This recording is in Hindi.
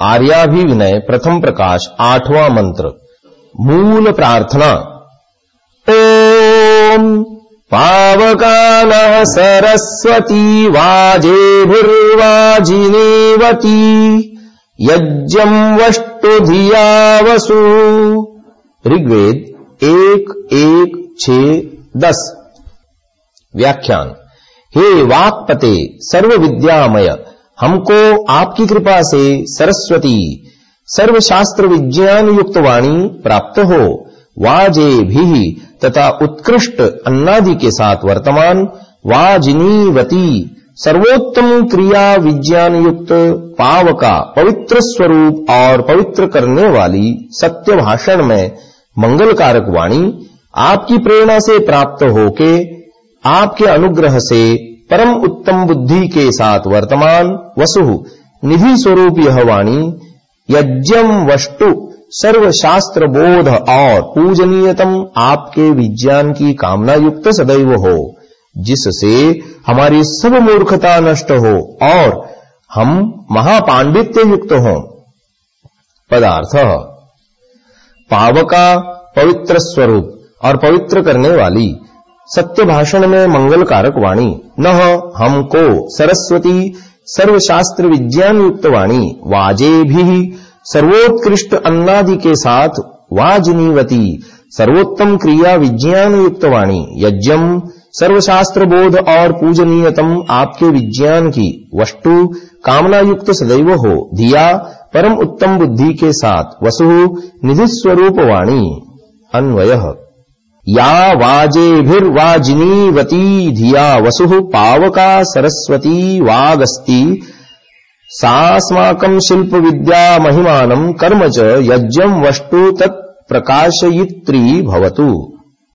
आर्याभिविनय प्रथम प्रकाश आठवां मंत्र। मूल प्रार्थना। ओम पावकानः सरस्वती वाजेभिर्वाजिनेवती यज्ञम् वष्टुधिया वसु ऋग्वेद एक एक छ दस। व्याख्यान। हे वाक्पते सर्व विद्यामय हमको आपकी कृपा से सरस्वती सर्वशास्त्र विज्ञान युक्त वाणी प्राप्त हो। वाजे भी तथा उत्कृष्ट अन्नादि के साथ वर्तमान। वाजिनीवती सर्वोत्तम क्रिया विज्ञान युक्त पाव का पवित्र स्वरूप और पवित्र करने वाली सत्य भाषण में मंगलकारक वाणी आपकी प्रेरणा से प्राप्त होके, आपके अनुग्रह से परम उत्तम बुद्धि के साथ वर्तमान, वसु, निधि स्वरूप यह वाणी यज्ञम वस्तु सर्वशास्त्र बोध और पूजनीयतम आपके विज्ञान की कामना युक्त सदैव हो, जिससे हमारी सब मूर्खता नष्ट हो और हम महापांडित्य युक्त हो। पदार्थ, पावका पवित्र स्वरूप और पवित्र करने वाली सत्य भाषण में मंगल कारक वाणी। न हमको सरस्वती, सर्वशास्त्र विज्ञान युक्त वाणी वाजे भी सर्वोत्कृष्ट अन्नादि के साथ वाजनीवती, सर्वोत्तम क्रिया विज्ञान युक्त वाणी यज्ञम सर्वशास्त्र बोध और पूजनीयतम आपके विज्ञान की, वस्तु कामना युक्त सदैव हो दिया परम उत्तम बुद्धि के साथ, वसु निधि स्वरूप वाणी। अन्वय। या वाजेभिर्वाजिनीवती धिया वसुः पावका सरस्वती वागस्ति। सास्माकम् शिल्पविद्या महिमानम् कर्म च यज्ञम् वस्तु तत्प्रकाशयित्री भवतु